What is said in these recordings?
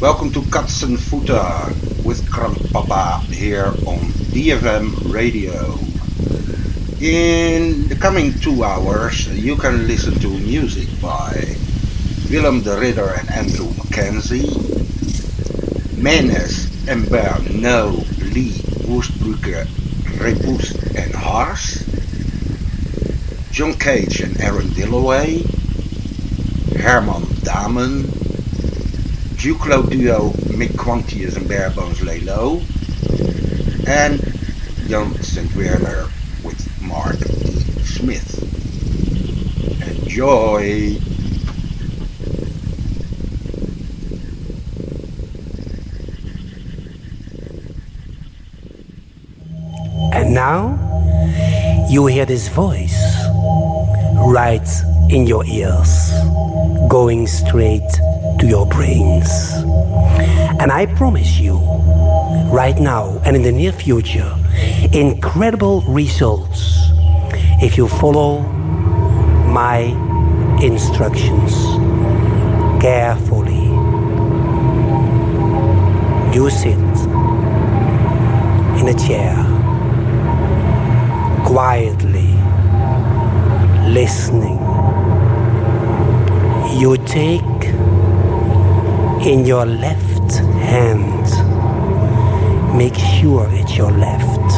Welcome to Katzenfutter with Pappa here on DFM Radio. In the coming two hours, you can listen to music by Willem de Ridder and Andrew Mackenzie, Menes en Berno Lee Woestbrugge Reboost and Hars, John Cage and Aaron Dilloway, Herman Damen, Duclo duo Mick Quantius and Barebones Lay Low, and Jan St. Werner with Mark E. Smith. Enjoy! And now you hear this voice right in your ears, going straight to your brains. And I promise you, right now and in the near future, incredible results if you follow my instructions carefully. You sit in a chair, quietly listening. You take in your left hand, make sure it's your left,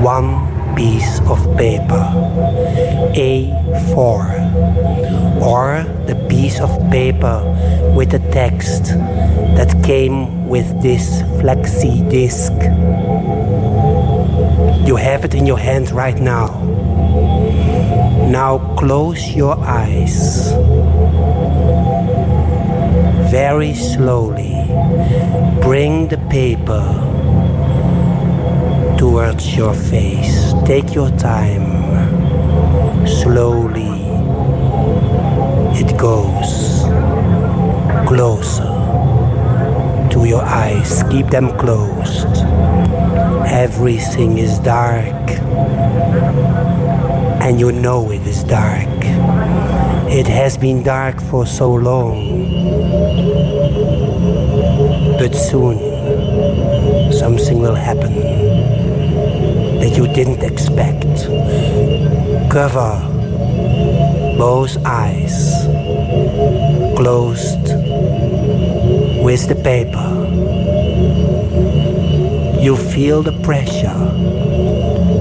one piece of paper, A4, or the piece of paper with the text that came with this flexi disc. You have it in your hand right now. Now close your eyes. Very slowly bring the paper towards your face. Take your time. Slowly it goes closer to your eyes. Keep them closed. Everything is dark and you know it is dark. It has been dark for so long. But soon something will happen that you didn't expect. Cover both eyes closed with the paper. You feel the pressure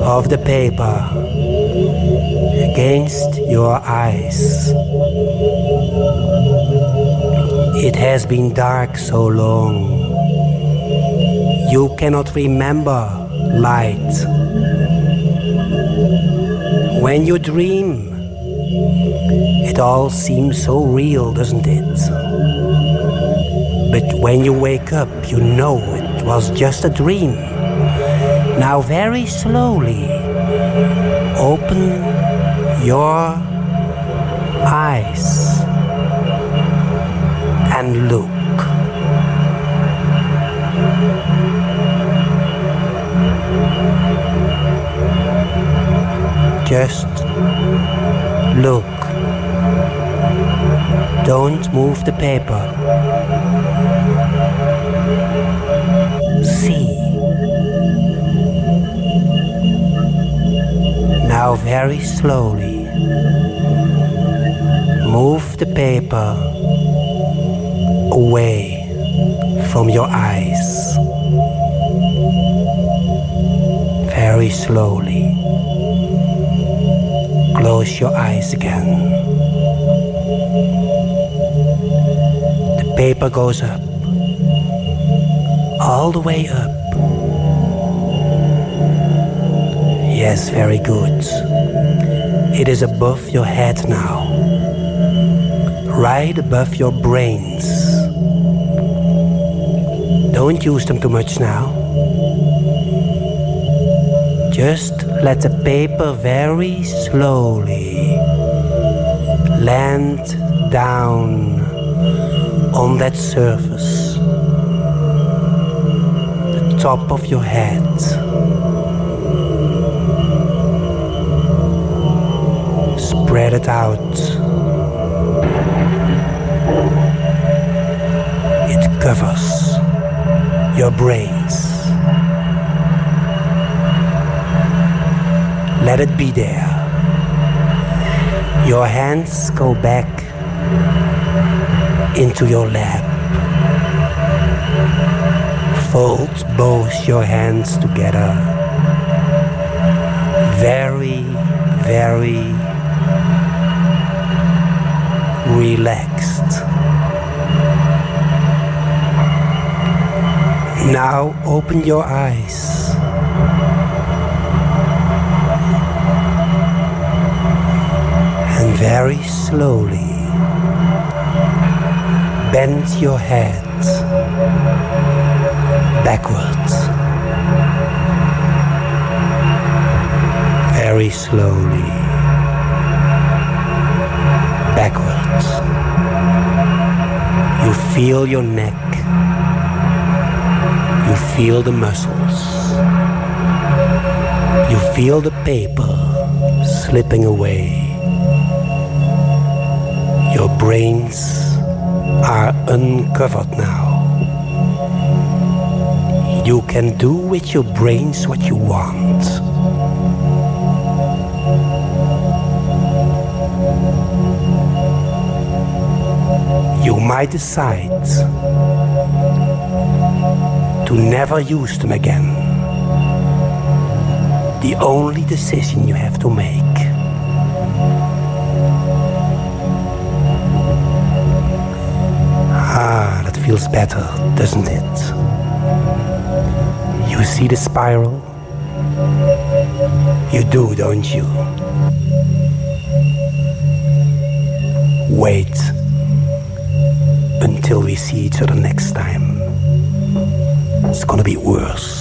of the paper against your eyes. It has been dark so long. You cannot remember light. When you dream, it all seems so real, doesn't it? But when you wake up, you know it was just a dream. Now, very slowly, open your eyes and look. Just look. Don't move the paper. See. Now, very slowly, move the paper away from your eyes. Very slowly. Close your eyes again. The paper goes up. All the way up. Yes, very good. It is above your head now. Right above your brains. Don't use them too much now. Just let the paper very slowly land down on that surface, the top of your head. Spread it out. Covers your brains. Let it be there. Your hands go back into your lap. Fold both your hands together. Very, very relaxed. Now open your eyes. And very slowly bend your head backwards. Very slowly backwards. You feel your neck. You feel the muscles. You feel the paper slipping away. Your brains are uncovered now. You can do with your brains what you want. You might decide to never use them again. The only decision you have to make. Ah, that feels better, doesn't it? You see the spiral? You do, don't you? Wait until we see each other next time. It's gonna be worse.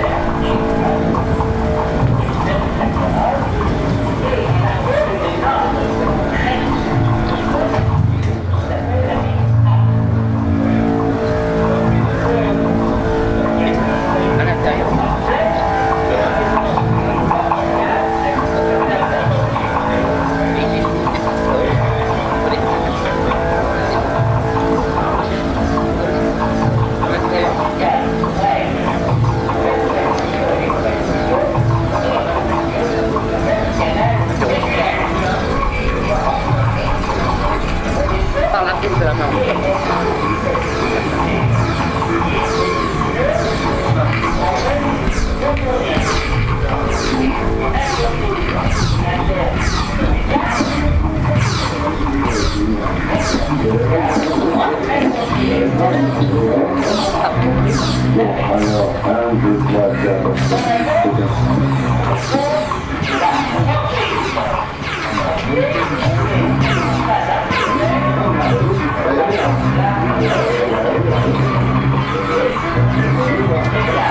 Yeah.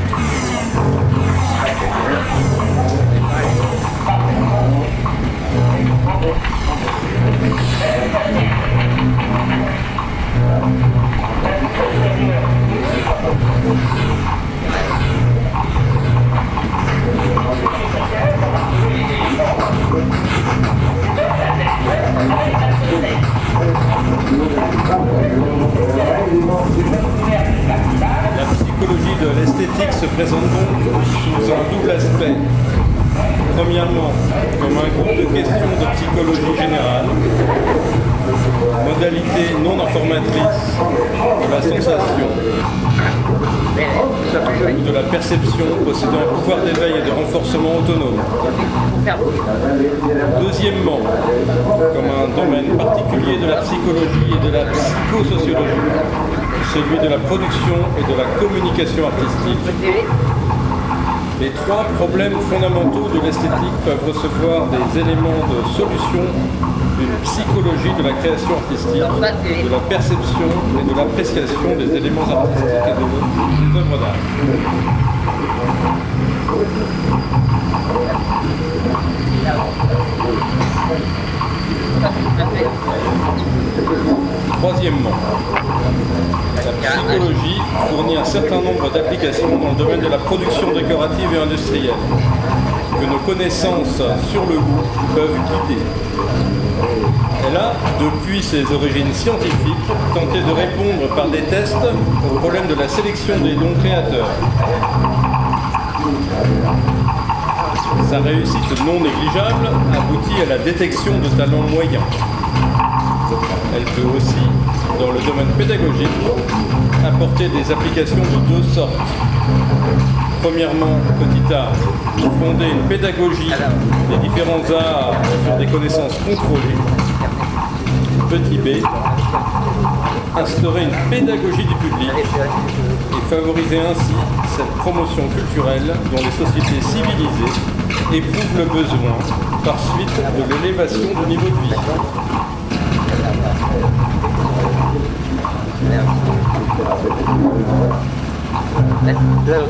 La psychologie de l'esthétique se présente donc sous un double aspect. Premièrement, comme un groupe de questions de psychologie générale, modalité non informatrice de la sensation ou de la perception possédant un pouvoir d'éveil et de renforcement autonome. Deuxièmement, comme un domaine particulier de la psychologie et de la psychosociologie, celui de la production et de la communication artistique. Les trois problèmes fondamentaux de l'esthétique peuvent recevoir des éléments de solution d'une psychologie de la création artistique, de la perception et de l'appréciation des éléments artistiques et de- des œuvres d'art. Troisièmement, la psychologie fournit un certain nombre d'applications dans le domaine de la production décorative et industrielle, que nos connaissances sur le goût peuvent guider. Elle a, depuis ses origines scientifiques, tenté de répondre par des tests au problème de la sélection des dons créateurs. Sa réussite non négligeable aboutit à la détection de talents moyens. Elle peut aussi, dans le domaine pédagogique, apporter des applications de deux sortes. premièrement, petit a, fonder une pédagogie des différents arts sur des connaissances contrôlées. Petit b, instaurer une pédagogie du public et favoriser ainsi cette promotion culturelle dont les sociétés civilisées éprouvent le besoin par suite de l'élévation du niveau de vie. đất lương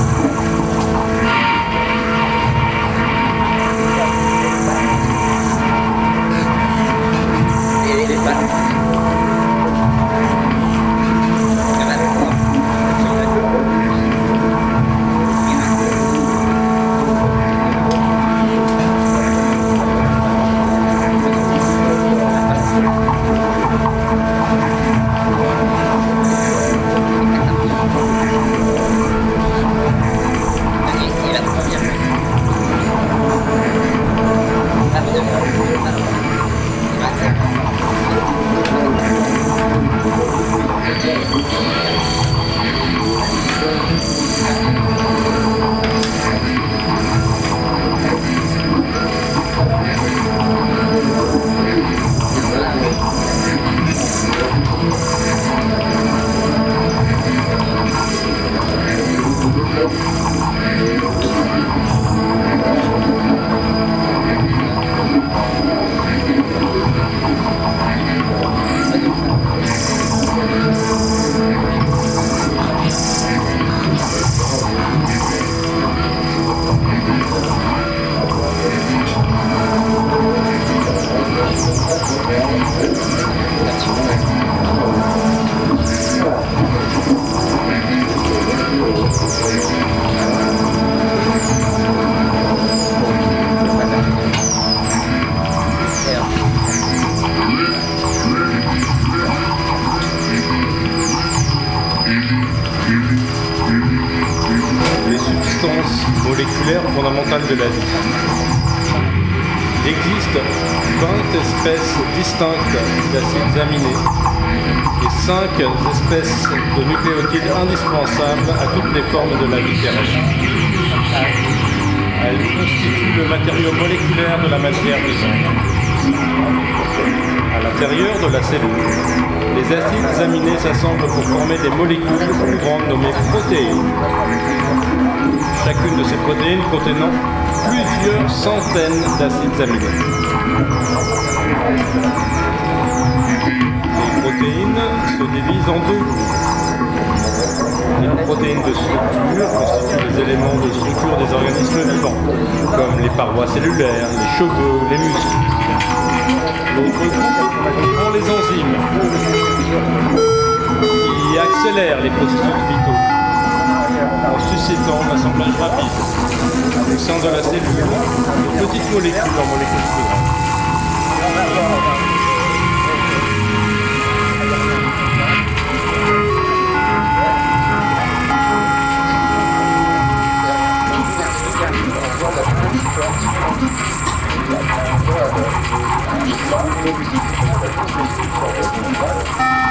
les Les protéines se divisent en deux. Les protéines de structure constituent les éléments de structure des organismes vivants, comme les parois cellulaires, les cheveux, les muscles. L'autre groupe les enzymes, qui accélèrent les processus vitaux en suscitant l'assemblage rapide au sein de la cellule de petites molécules en molécules. Thank you.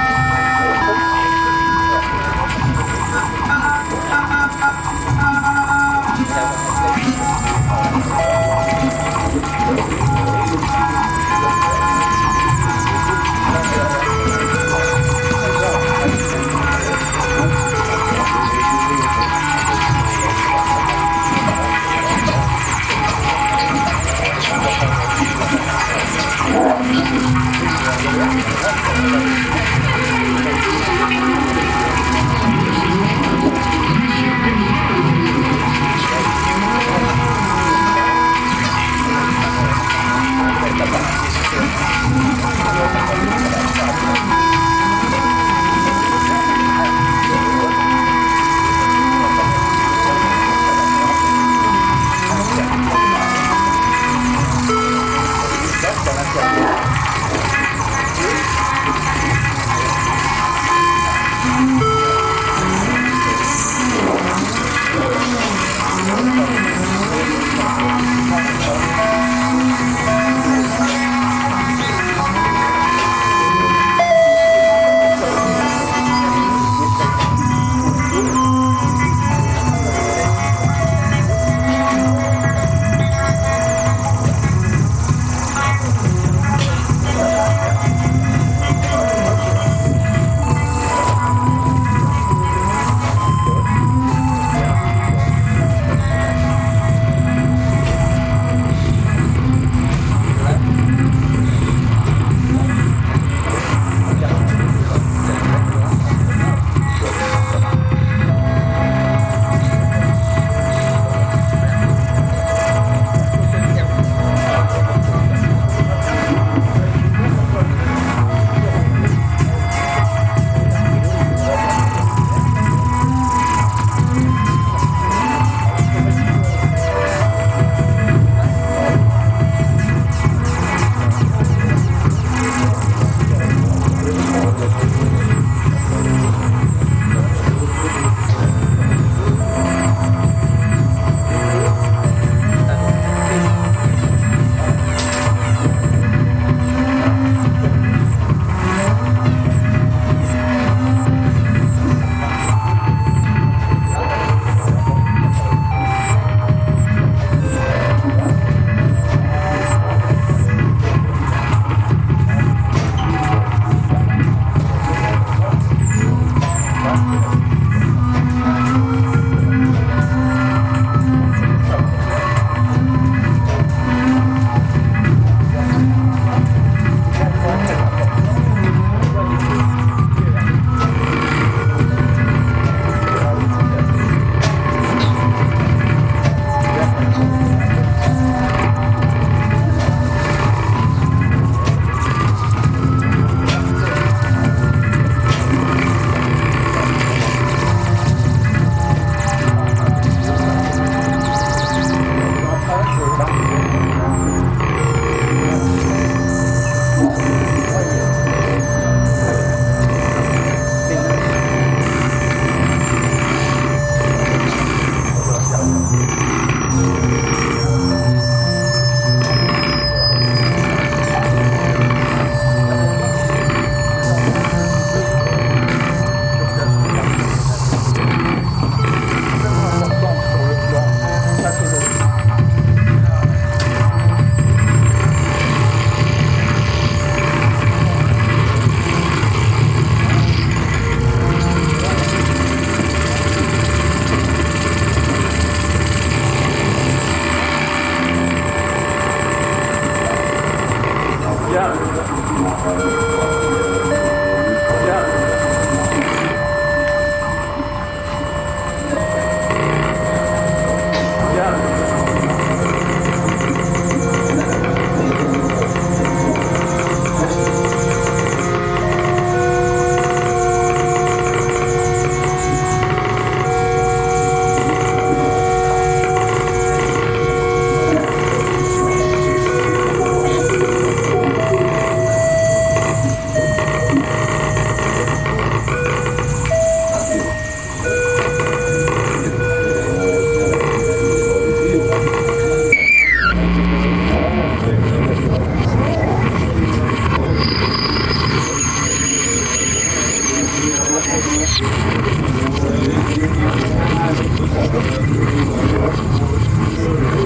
Thank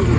you.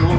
Non,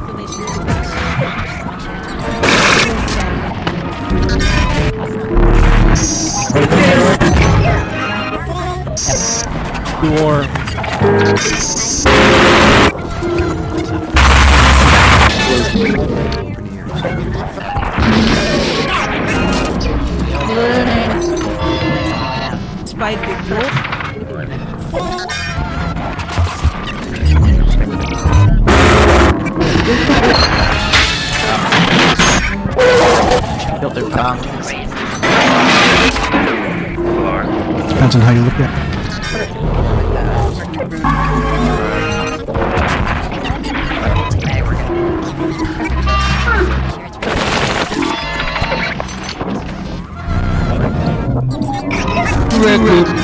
War. despite the war. Built their bomb. Depends on how you look at it. Trying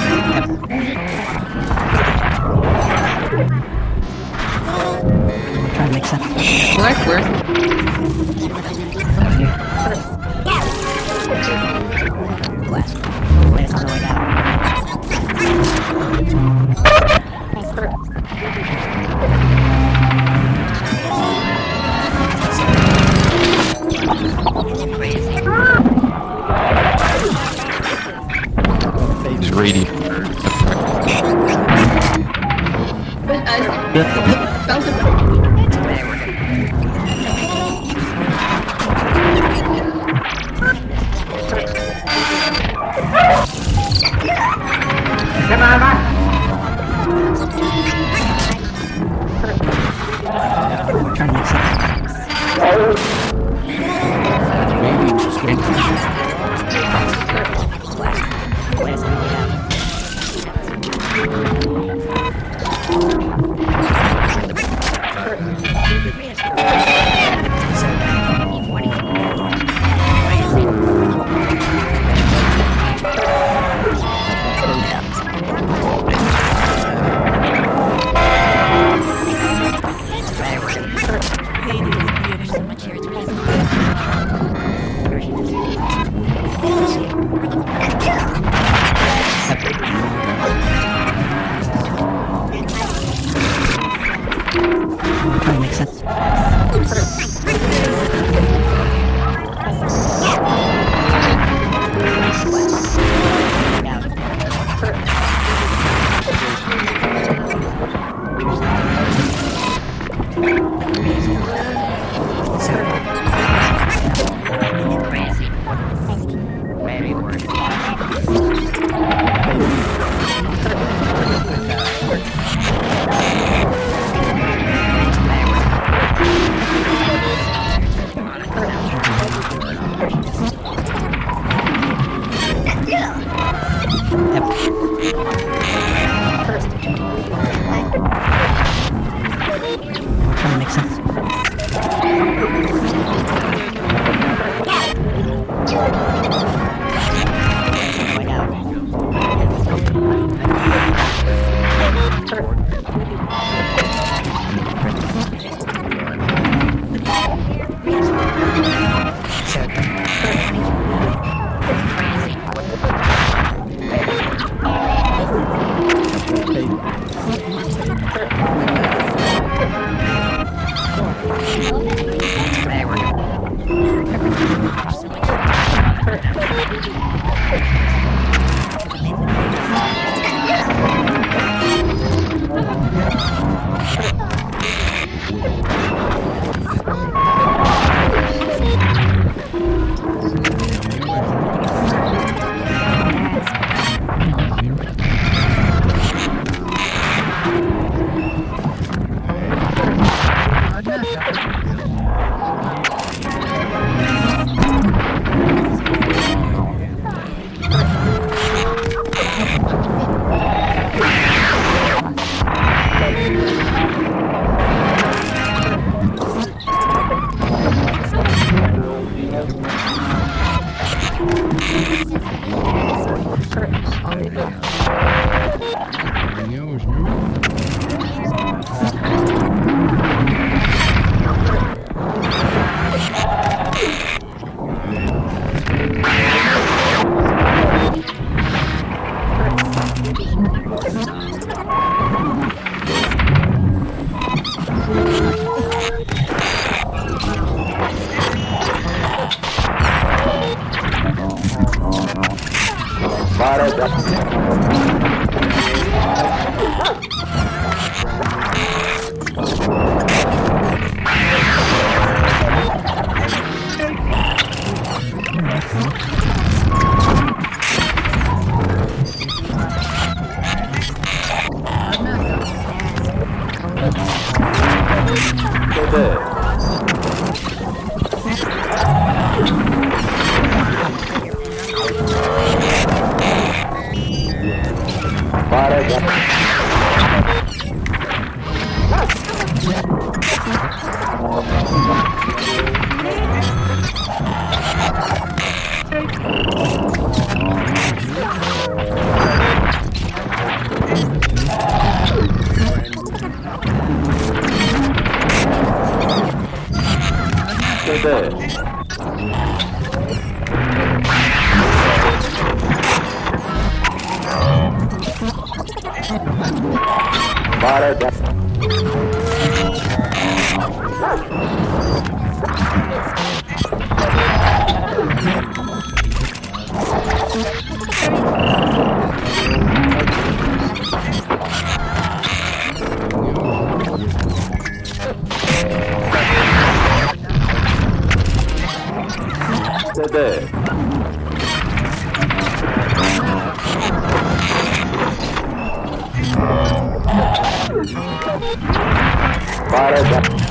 Don't.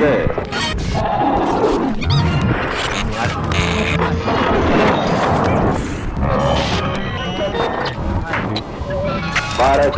Yeah. Para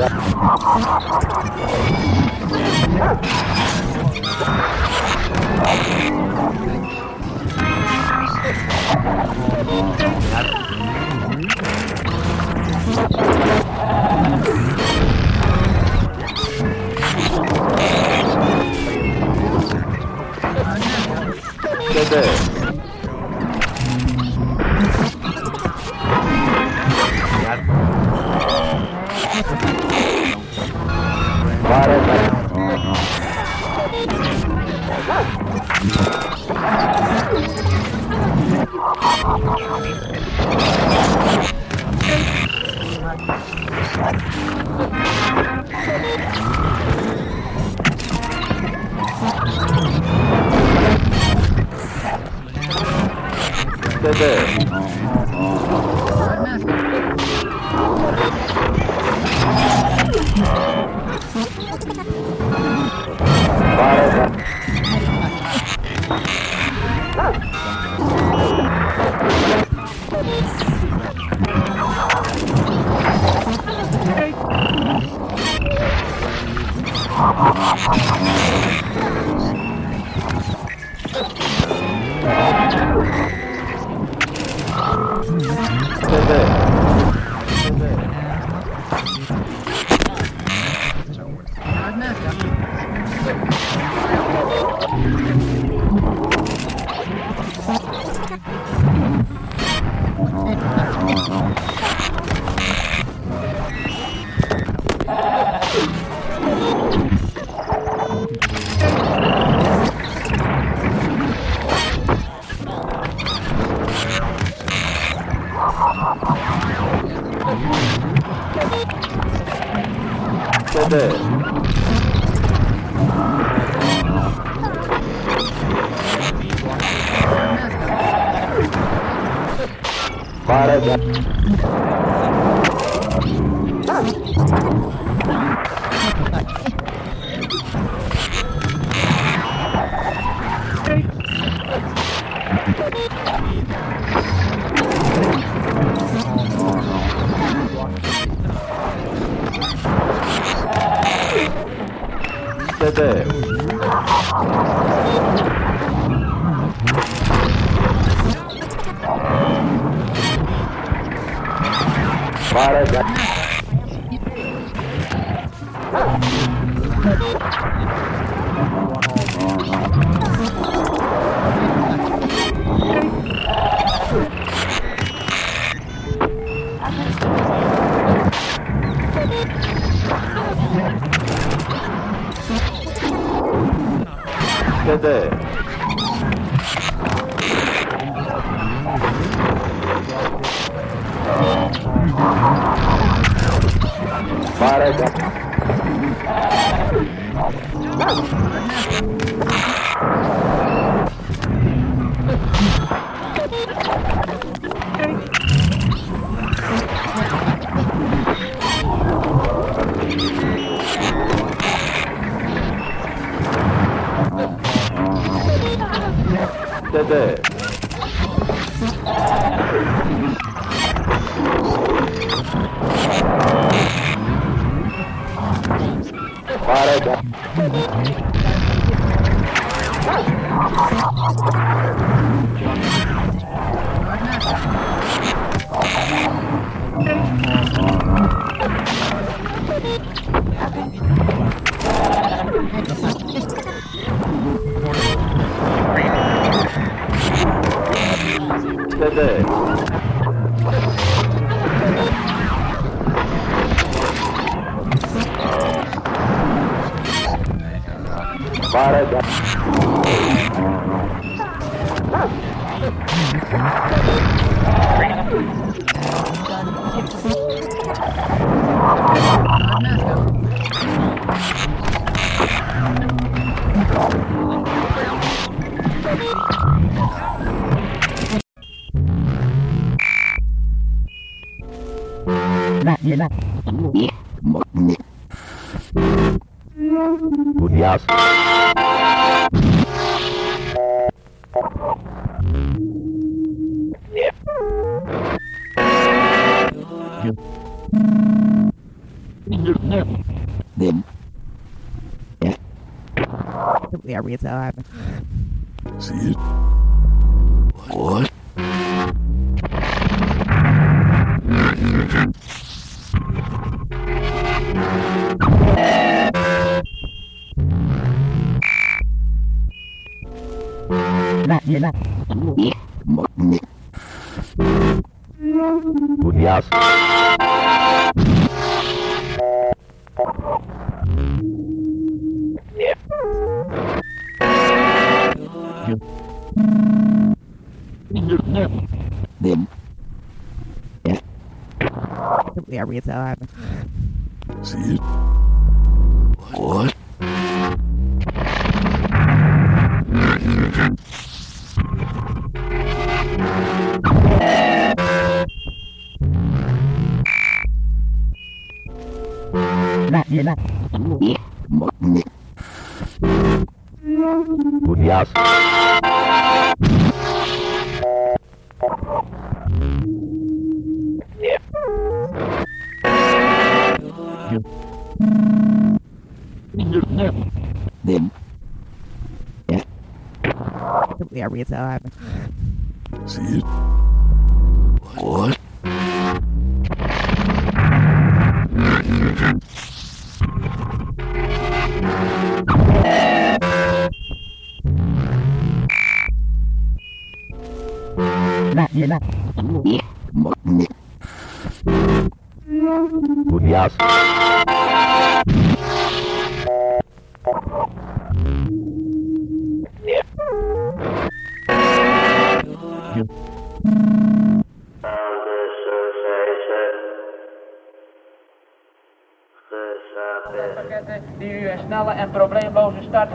pakketten die u een snelle en probleemloze start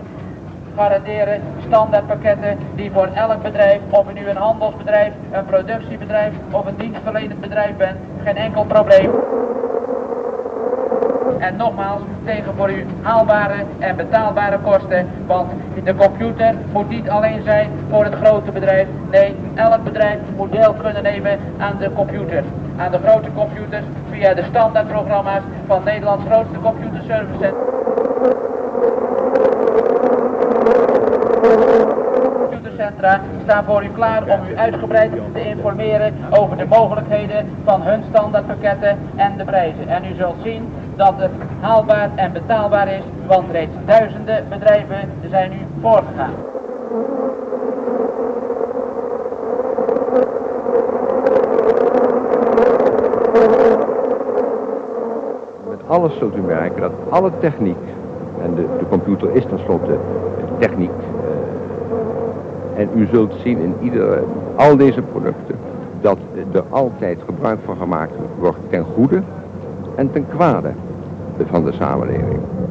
garanderen. Standaardpakketten die voor elk bedrijf, of u nu een handelsbedrijf, een productiebedrijf of een dienstverlenend bedrijf bent, geen enkel probleem. En nogmaals, tegen voor u haalbare en betaalbare kosten. Want de computer moet niet alleen zijn voor het grote bedrijf. Nee, elk bedrijf moet deel kunnen nemen aan de computer. Aan de grote computers via de standaardprogramma's van Nederlands grootste computerservice. Computercentra staan voor u klaar om u uitgebreid te informeren over de mogelijkheden van hun standaardpakketten en de prijzen. En u zult zien dat het haalbaar en betaalbaar is, want reeds duizenden bedrijven zijn u voorgegaan. Met alles zult u merken dat alle techniek, en de, de computer is tenslotte techniek, eh, en u zult zien in iedere, al deze producten dat er altijd gebruik van gemaakt wordt ten goede en ten kwade van de samenleving.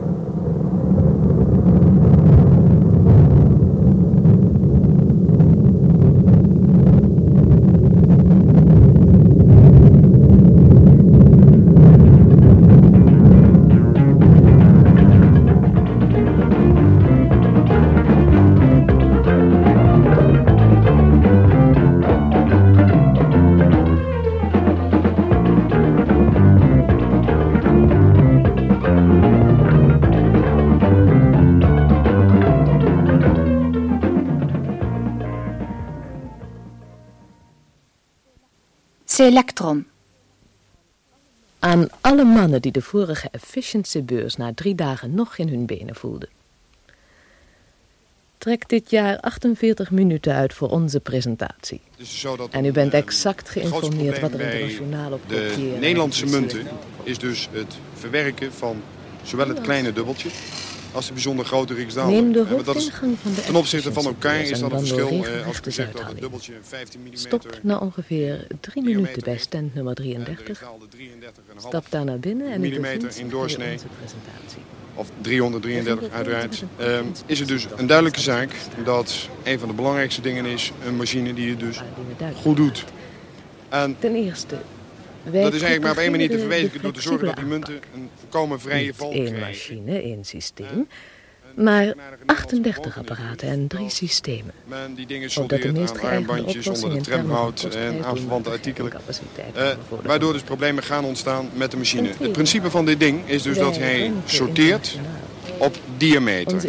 Mannen die de vorige efficiency-beurs na drie dagen nog in hun benen voelden. Trek dit jaar 48 minuten uit voor onze presentatie. en u bent exact geïnformeerd wat er internationaal op De Nederlandse en munten is dus het verwerken van zowel het kleine dubbeltje als de bijzonder grote riksdaalder. Neem de hoofdingang van de Ten opzichte van elkaar is dat een verschil, eh, als ik zeg dat het Zuidhalling. dubbeltje 15 mm Stop na ongeveer drie minuten bij stand nummer 33. Stap daar naar binnen en millimeter in doorsnee. of 333 uiteraard, ehm, is het dus een duidelijke zaak dat een van de belangrijkste dingen is een machine die het dus goed doet. En Ten eerste, wij dat is eigenlijk maar op één manier te verwezenlijken door te zorgen dat die munten een volkomen vrije val één krijgen. machine, één systeem, maar 38 apparaten en drie systemen. Men die dingen soldeert aan armbandjes onder in de tramhout en aanverwante doelmatigheid artikelen. Eh, waardoor dus problemen gaan ontstaan met de machine. Het principe van dit ding is dus dat hij sorteert op diameter.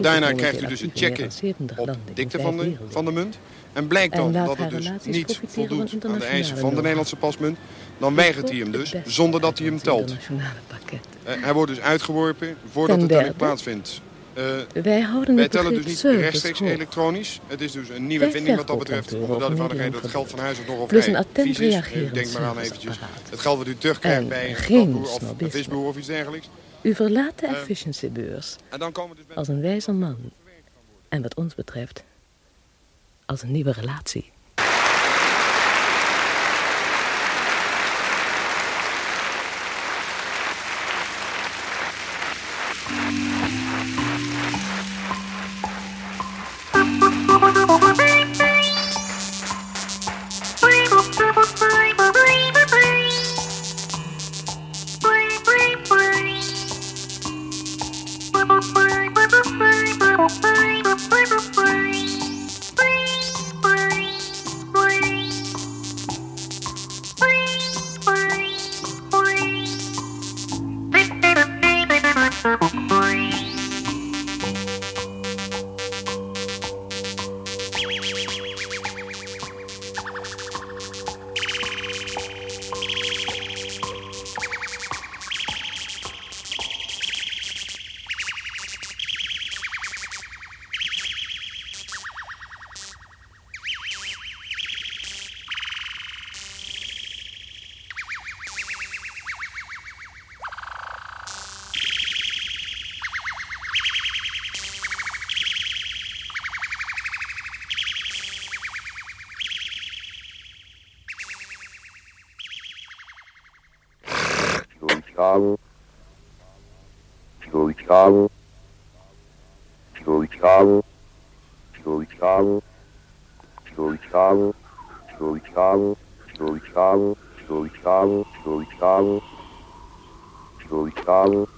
Daarna krijgt u dus het checken meer dan 70 op dikte van de, van de munt. En blijkt dan dat het dus niet voldoet aan de eisen van de. Nederlandse pasmunt, dan weigert hij hem dus, zonder dat hij hem telt. Eh, hij wordt dus uitgeworpen voordat het derde, plaatsvindt. Eh, Wij houden wij tellen dus niet rechtstreeks elektronisch. Het is dus een nieuwe vinding wat dat betreft. Onder de vaardigheid dat het geld van huis uit nogal Plus een attent vies is. reagerend Denk maar aan eventjes het geld wat u terugkrijgt bij een geen of een visboer of iets dergelijks. U verlaat de Eh, efficiency-beurs En dan komen we dus als een wijzer man. En wat ons betreft, als een nieuwe relatie. Um...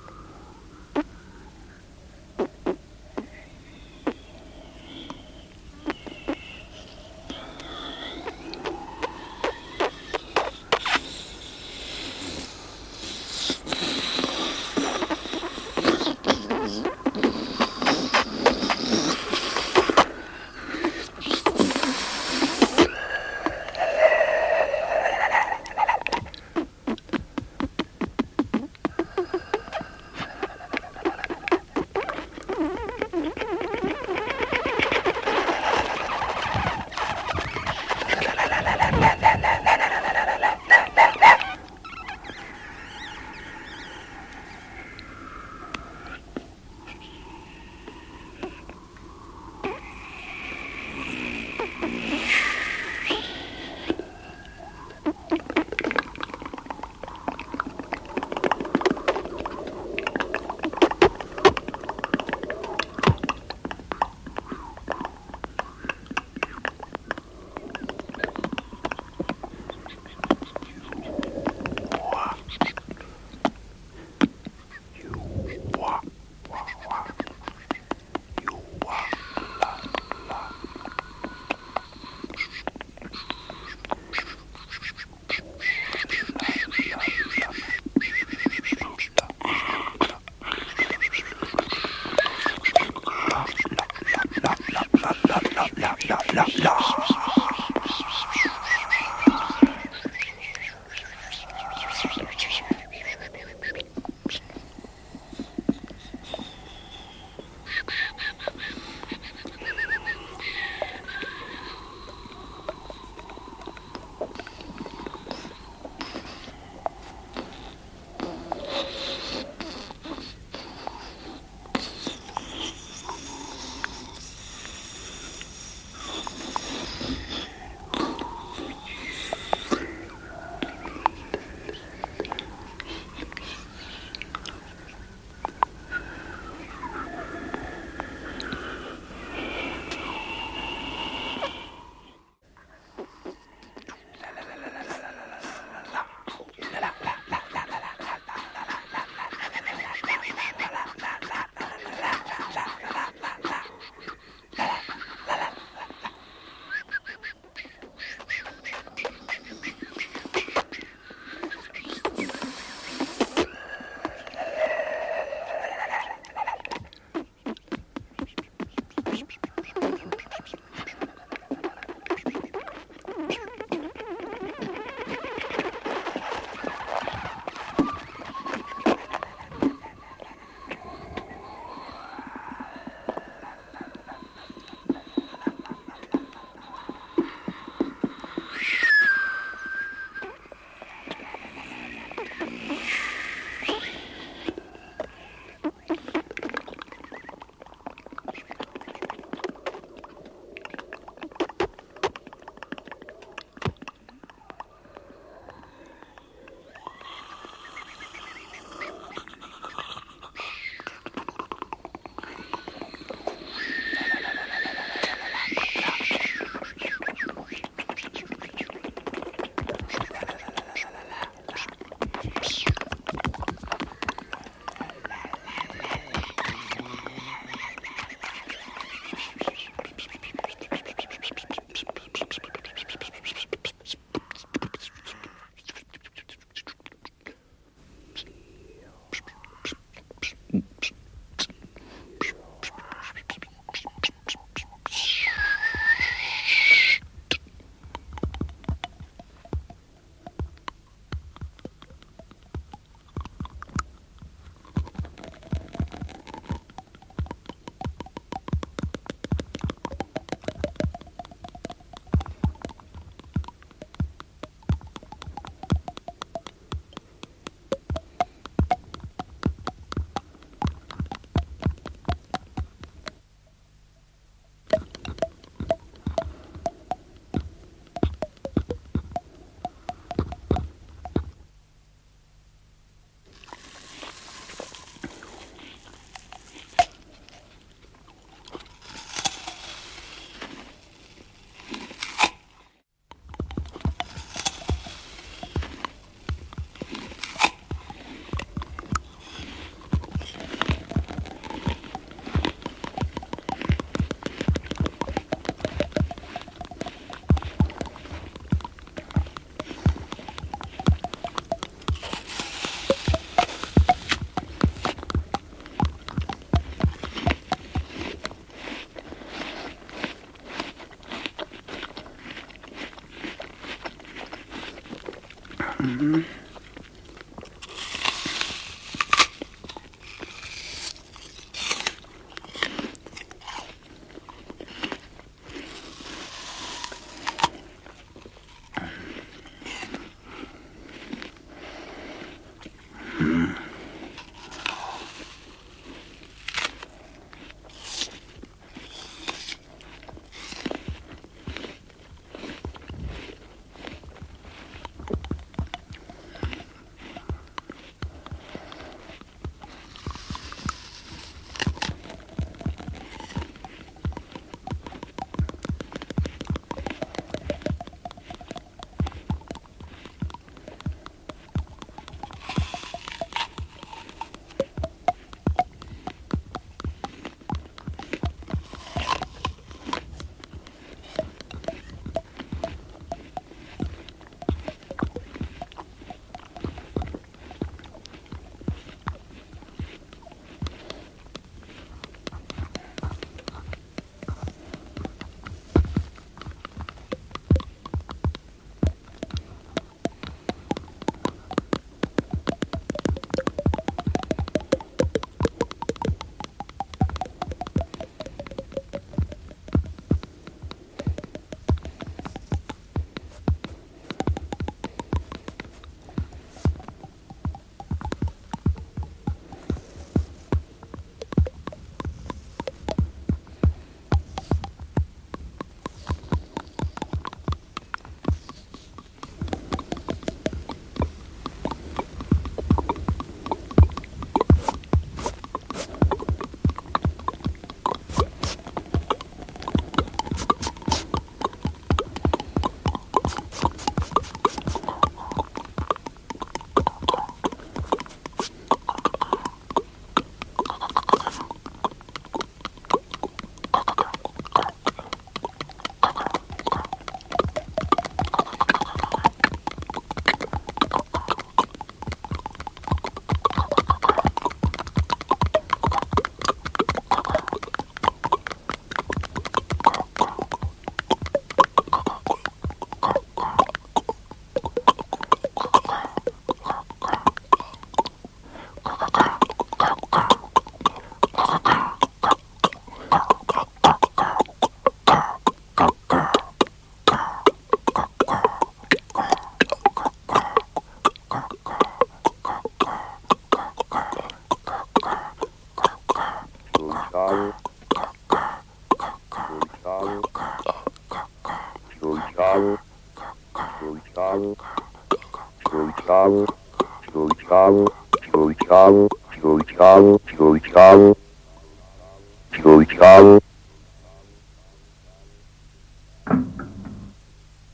Um,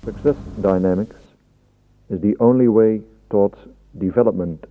Success dynamics is the only way towards development.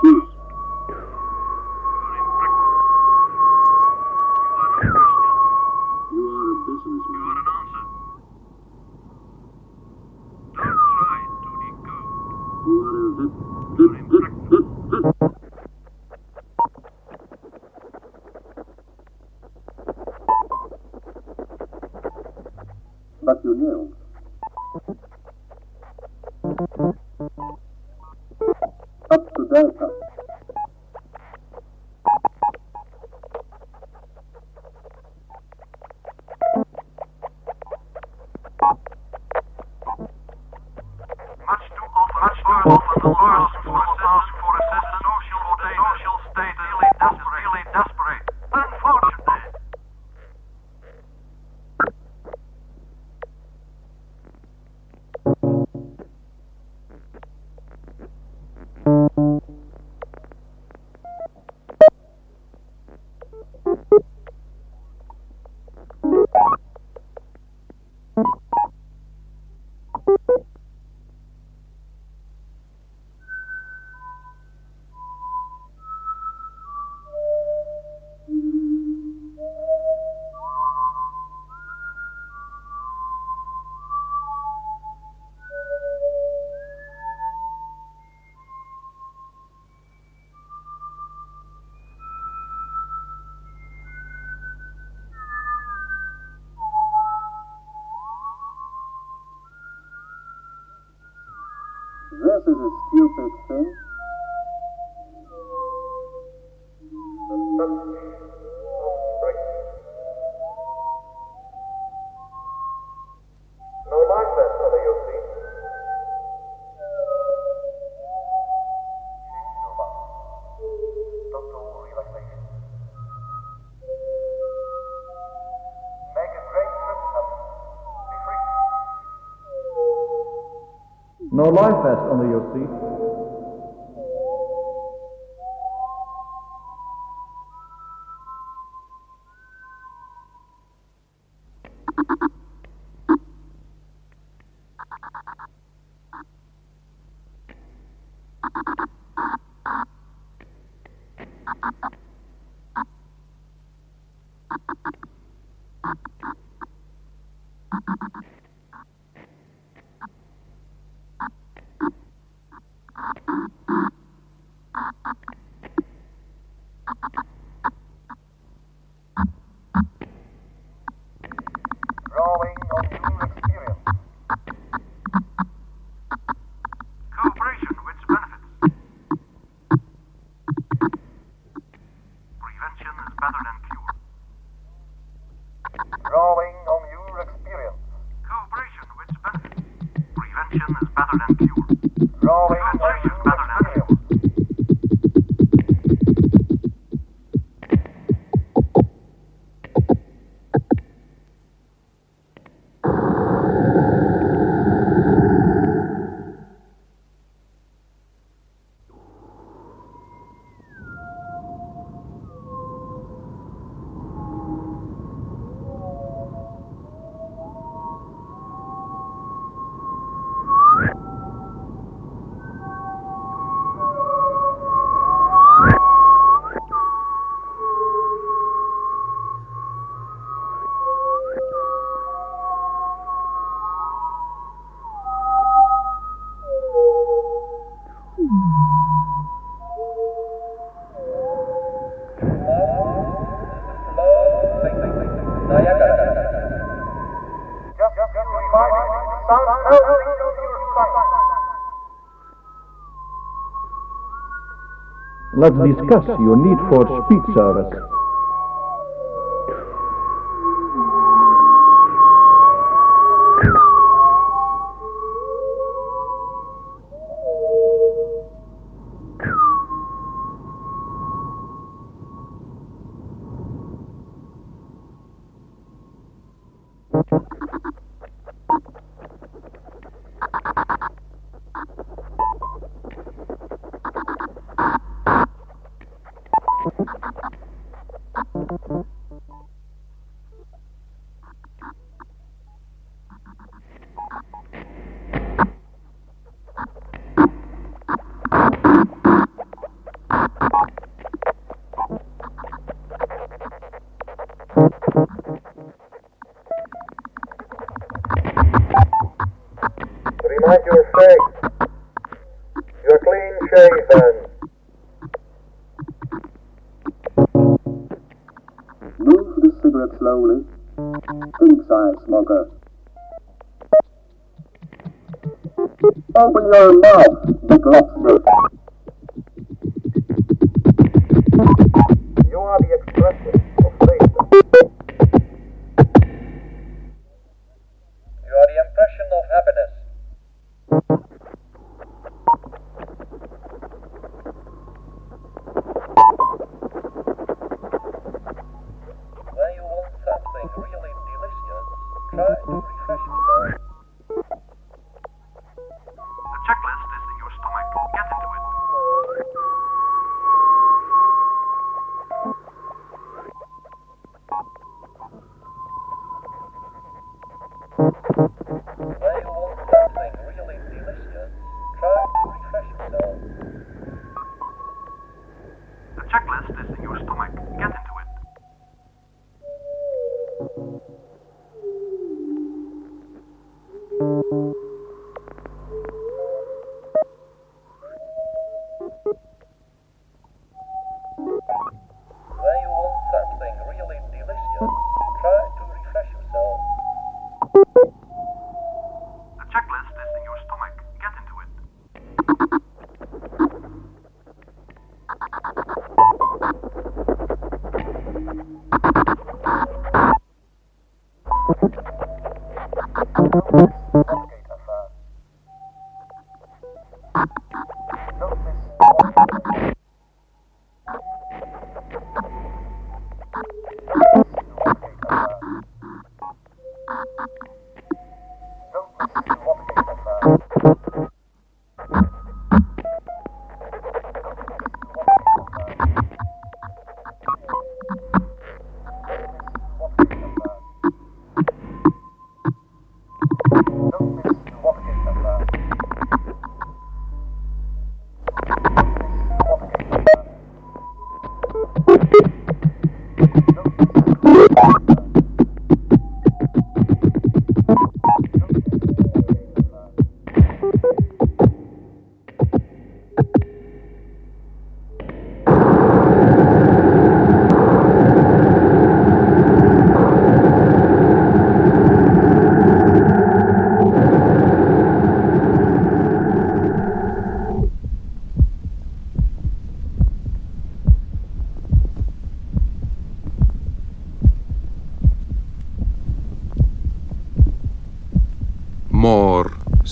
Hughes. is a stupid thing. nor life vest under your seat. let's discuss your need for speed service. or not.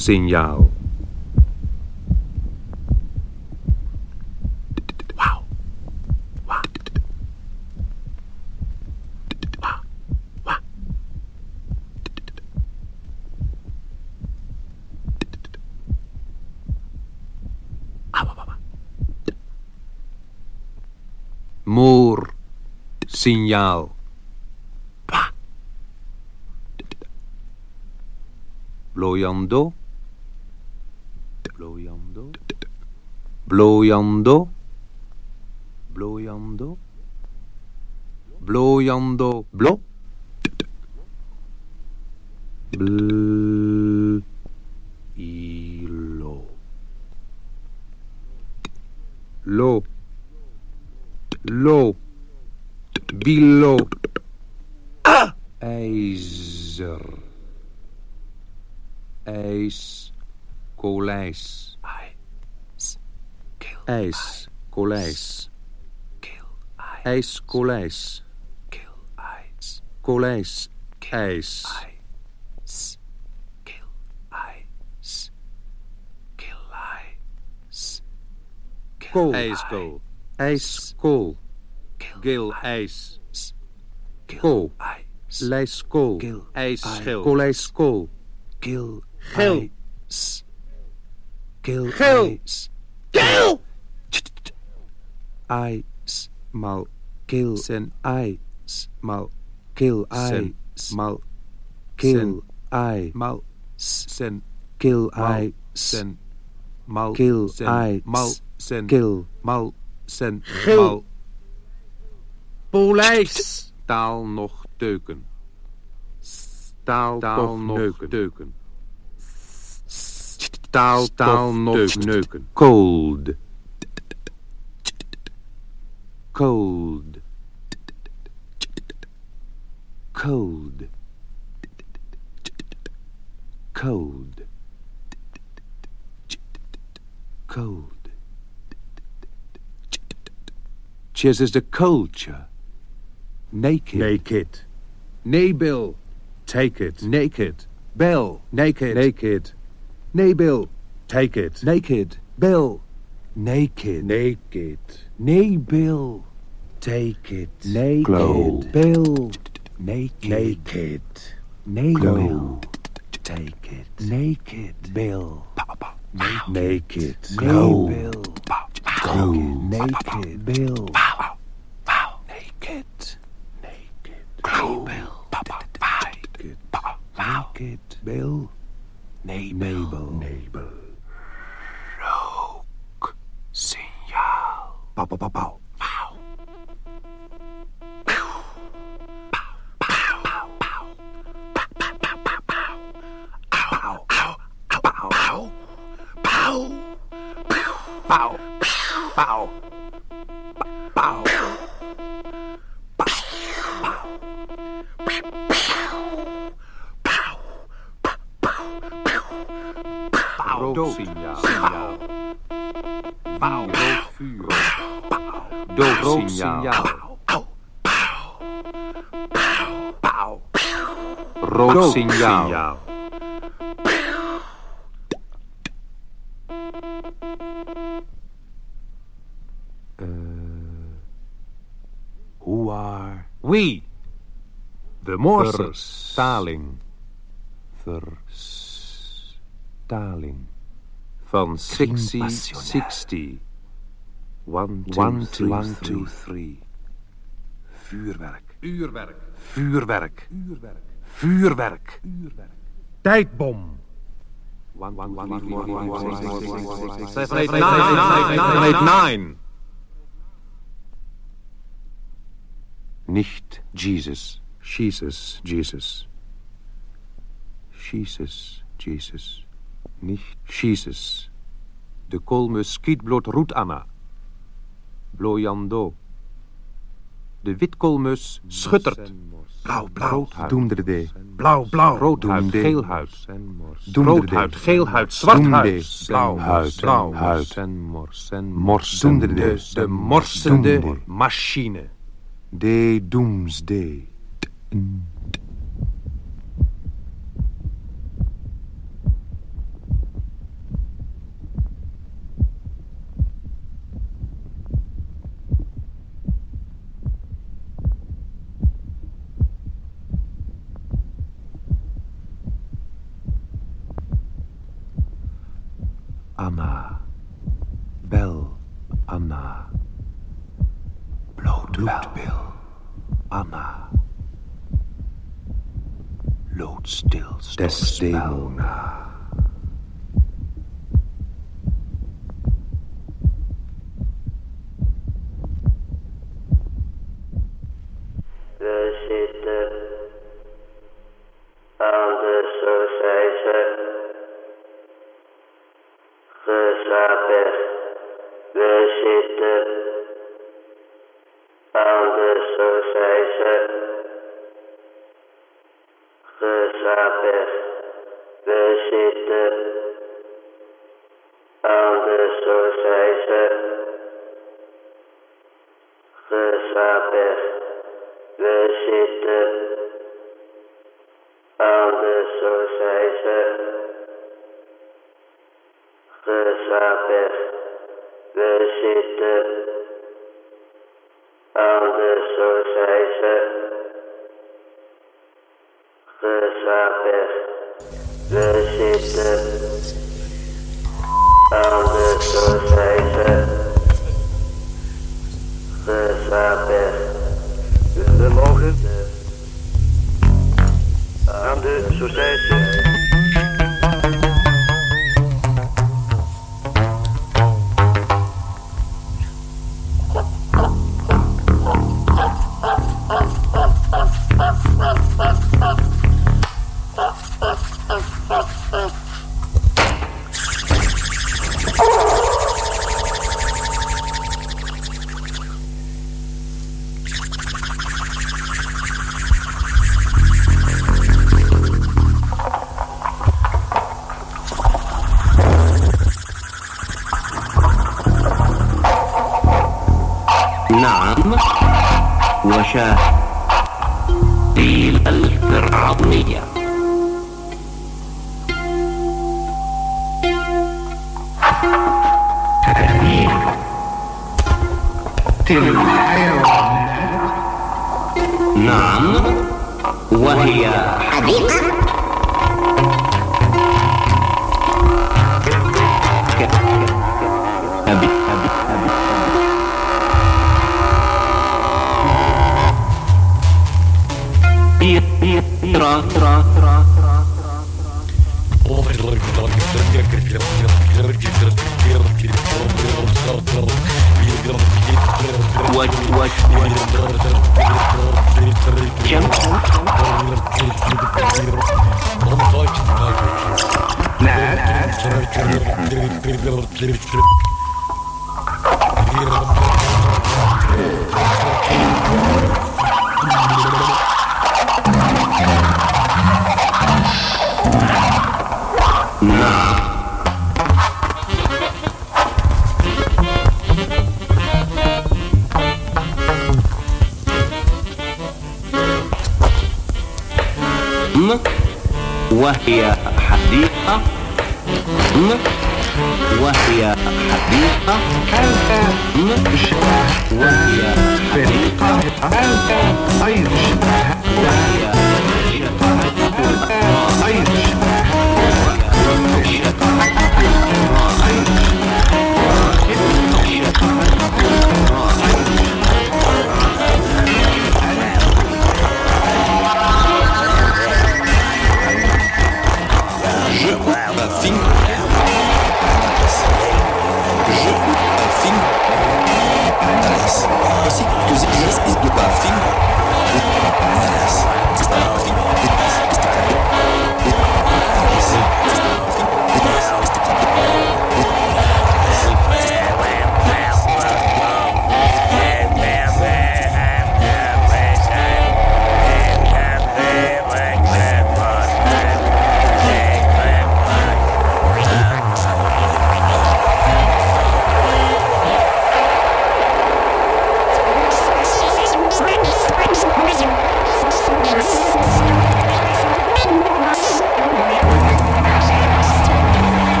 sinal. Mur, sinal. Loyando blåjando. Blåjando. Blåjando. Blå. IJs. Kolijs. Kolijs. IJs. Kool. IJskool. IJskool. Geel ijs. Kool. Lijskool. IJsschil. Kolijskool. Geel. Geel. Geel. Geel. Geel. IJs. Mal. Geel. Sen ijs. Mal. Geel. IJs. Mal. Geel. I. Mal. Sen. Geel. I. Sen. Mal. Geel. I. Mal. Sen. Geel. Mal. Sen. Mal. Polijs. Staal nog teuken. Staal, taal nog teuken. Staal, taal nog neuken. Cold. Cold. Cold. Cold. Cold. Chess is the culture. Naked. Naked. Nabil. Take it. Naked. Bell. Naked. Naked. Nabil. Take it. Naked. Bill. Naked. Naked. Nabil. Take it. Naked. Glow. Bill. Naked. Naked. Nabil. Take it. Naked. Bill. Naked. Glow. Nabil. Glow. Naked. Bill. Naked. Naked. Glow. Bill. Naked. Naked. Bill. Nabel. Nabel. Rook. Signaal. Pow, pow, pow. Ja. Uh, who are... We. The Morsers. Verstaling. Van 60, 60. 1, 2, 3. Vuurwerk. Uurwerk. Vuurwerk. Uurwerk. Vuurwerk. Tijdbom. Nein. Nicht Jesus. Jesus, Jesus. Jesus, Jesus. Nicht Jesus. De kolme schiet bloot roet Anna. De witkolmus schuttert. Blauw, blauw, doemderde. Blauw, blauw, roodhuid, geelhuid. Roodhuid, geelhuid, zwarthuid. Blauwhuid, blauwhuid. Morsende, de morsende machine. De doomsday. Anna. Bel Anna. Bloedbil Anna. Loodstil Desdemona. We zitten aan de Sociëze gezapen. We zitten aan de Sociëze gezapen. We zitten aan de Sociëze gezapen. We zitten aan de Sociëze gezapen. We zitten aan de Sociëze gezapen. We zitten aan de Sociëze gezapen. We mogen aan de Sociëze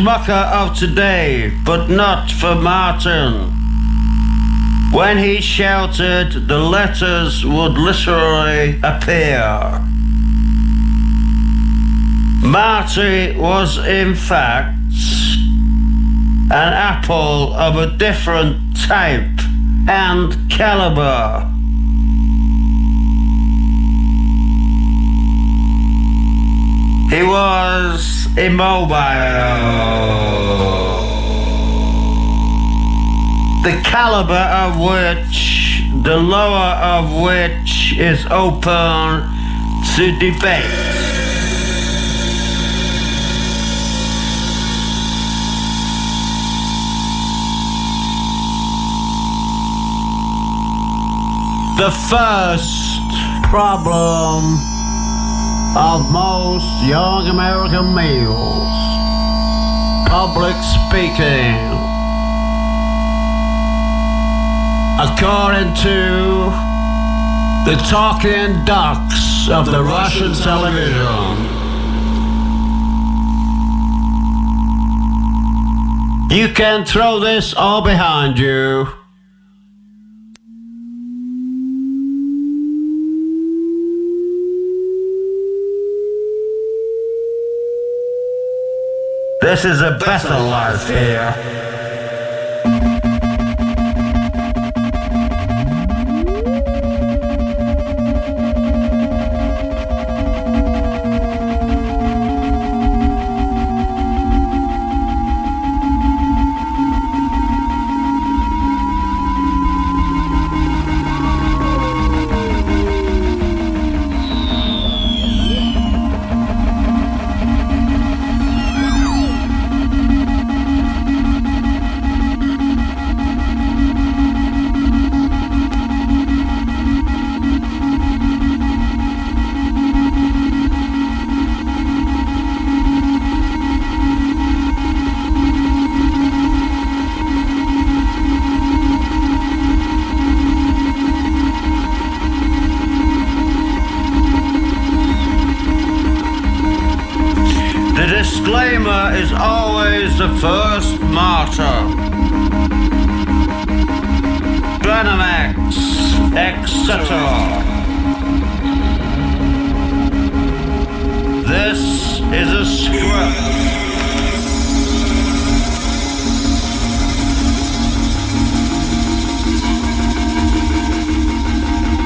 schmucker of today, but not for Martin. When he shouted, the letters would literally appear. Marty was, in fact, an apple of a different type and caliber. He was immobile. The caliber of which, the lower of which is open to debate. The first problem of most young American males public speaking. According to the talking ducks of the Russian television. You can throw this all behind you. This is a better life here. Etc. This is a script.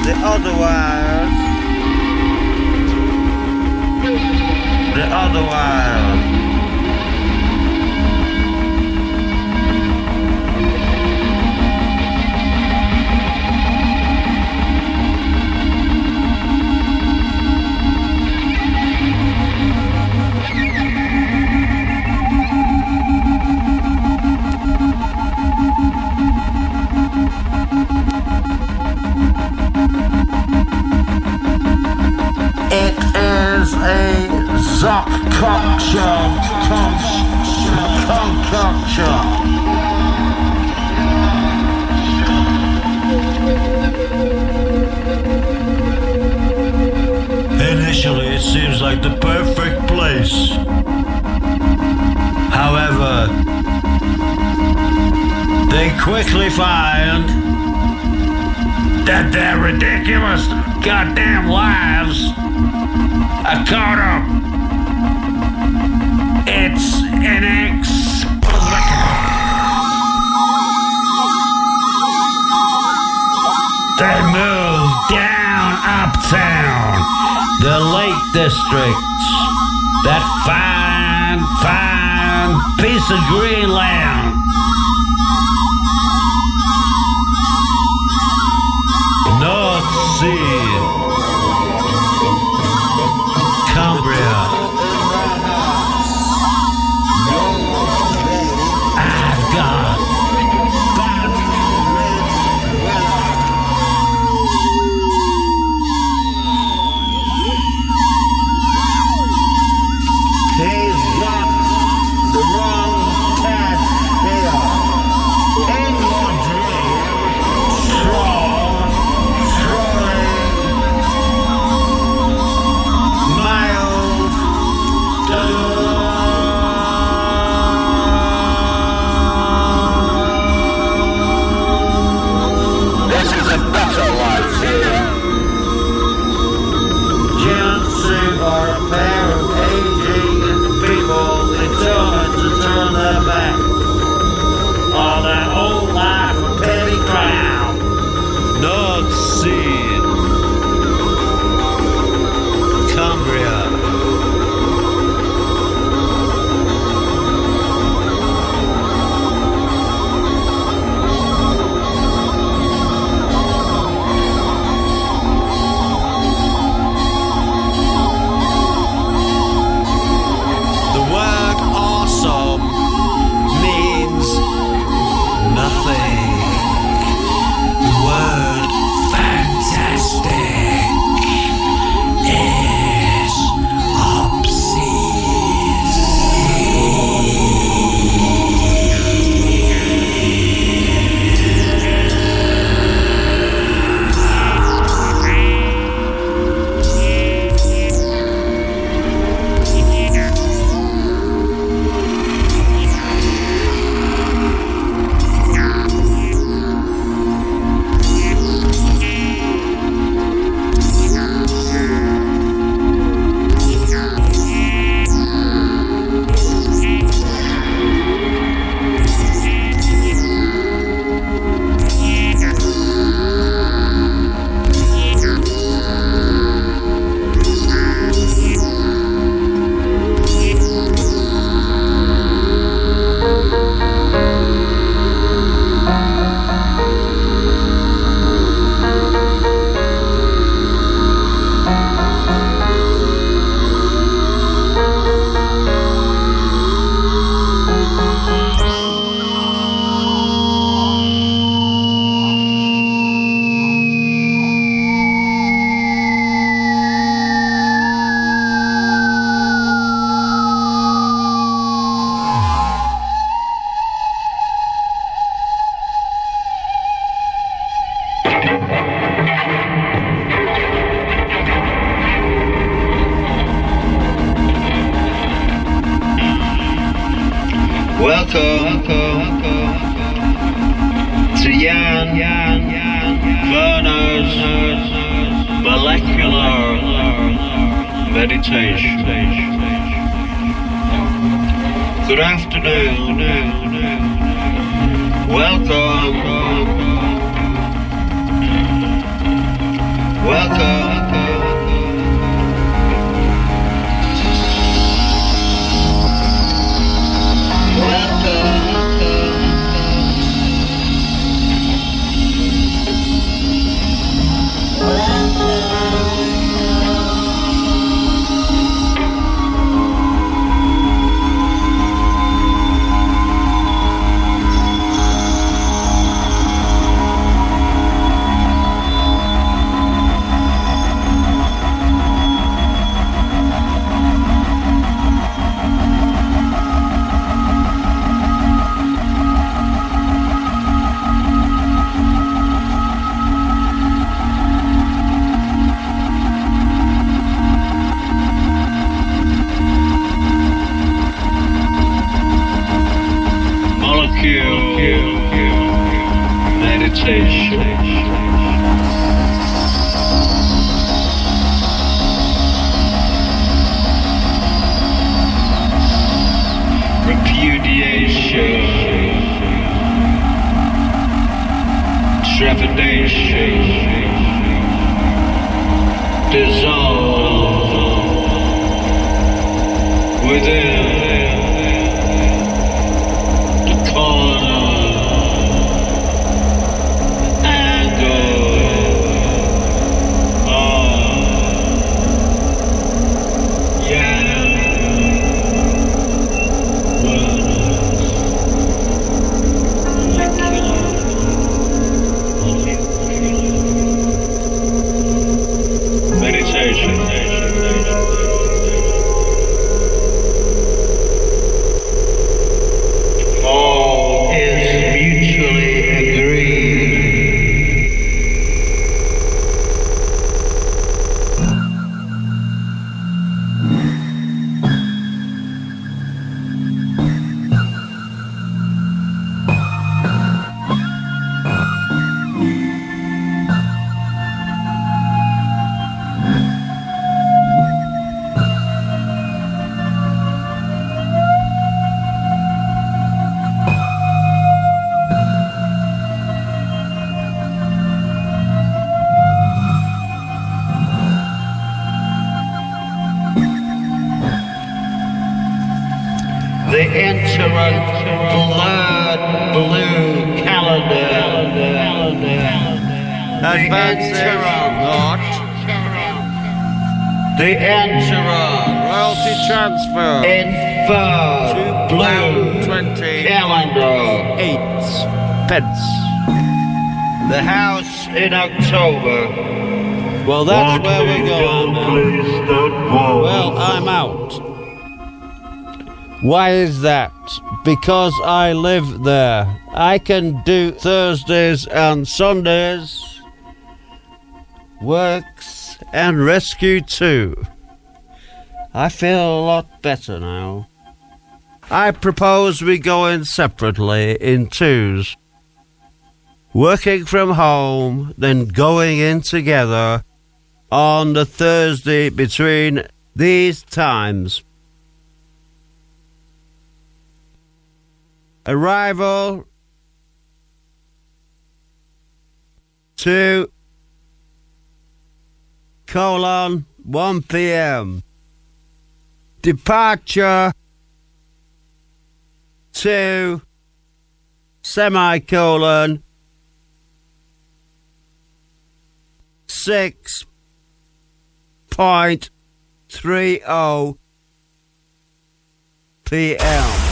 The other wire. The other wire. Blurred blue calendar. The interrupt. The interrupt. Royalty transfer. Inferred blue Twenty calendar. eight pence. The house in October. Well, that's Won't where we're going. go, now. please, that wall? Well, I'm out. Why is that? Because I live there. I can do Thursdays and Sundays. Works and rescue too. I feel a lot better now. I propose we go in separately in twos. Working from home, then going in together on the Thursday between these times. Arrival. To colon. 1 p.m. Departure. To semicolon. 6.30 p.m.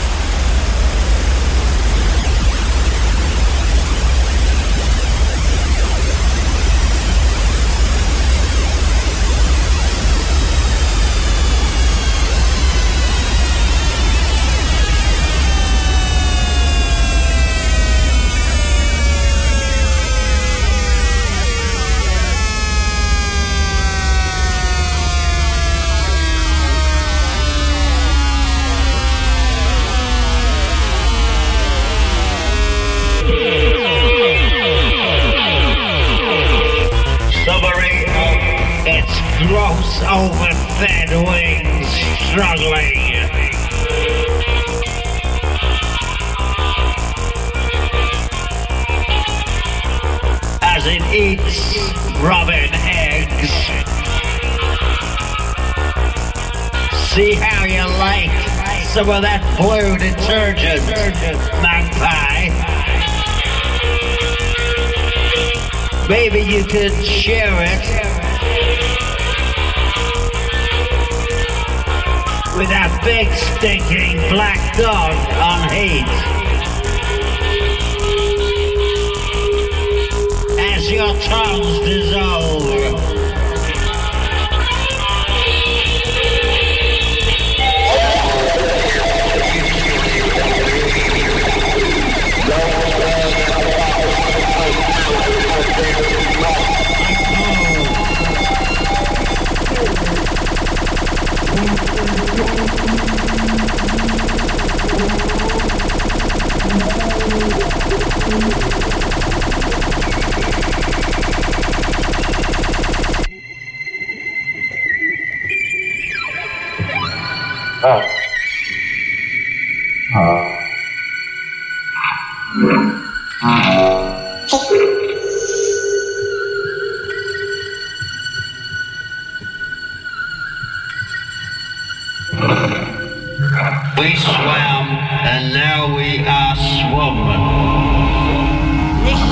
erworbenen. Nicht.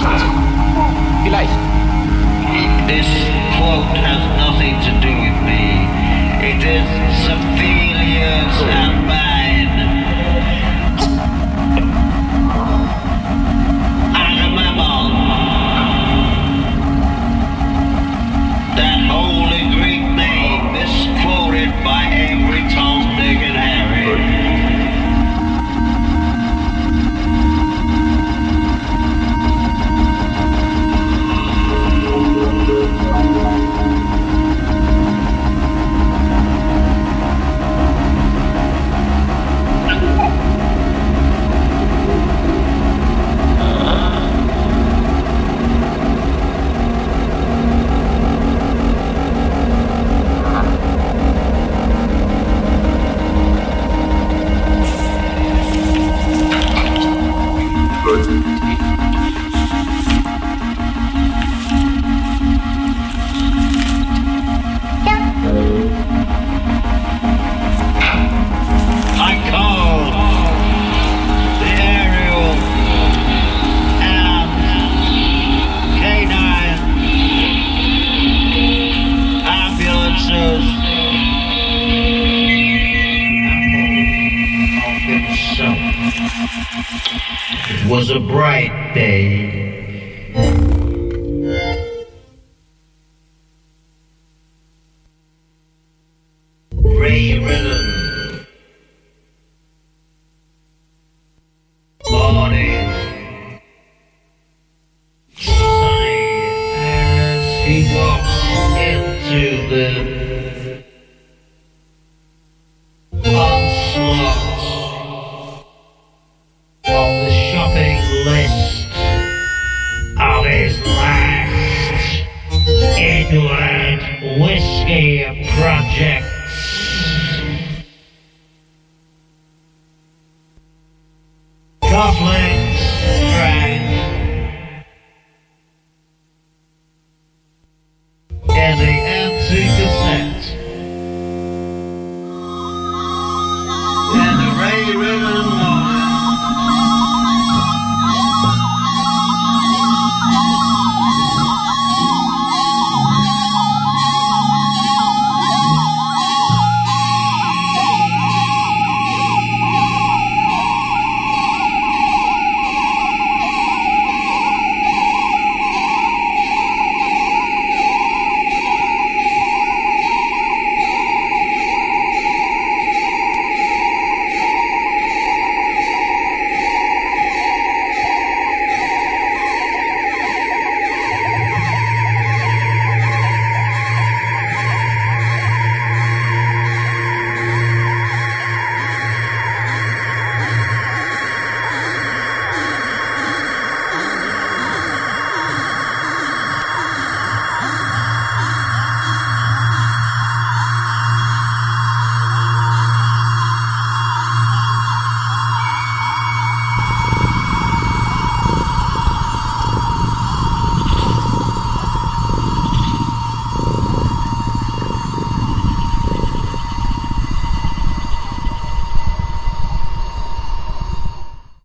Vielleicht. This quote has nothing to do with me. It is Sophia's. and man.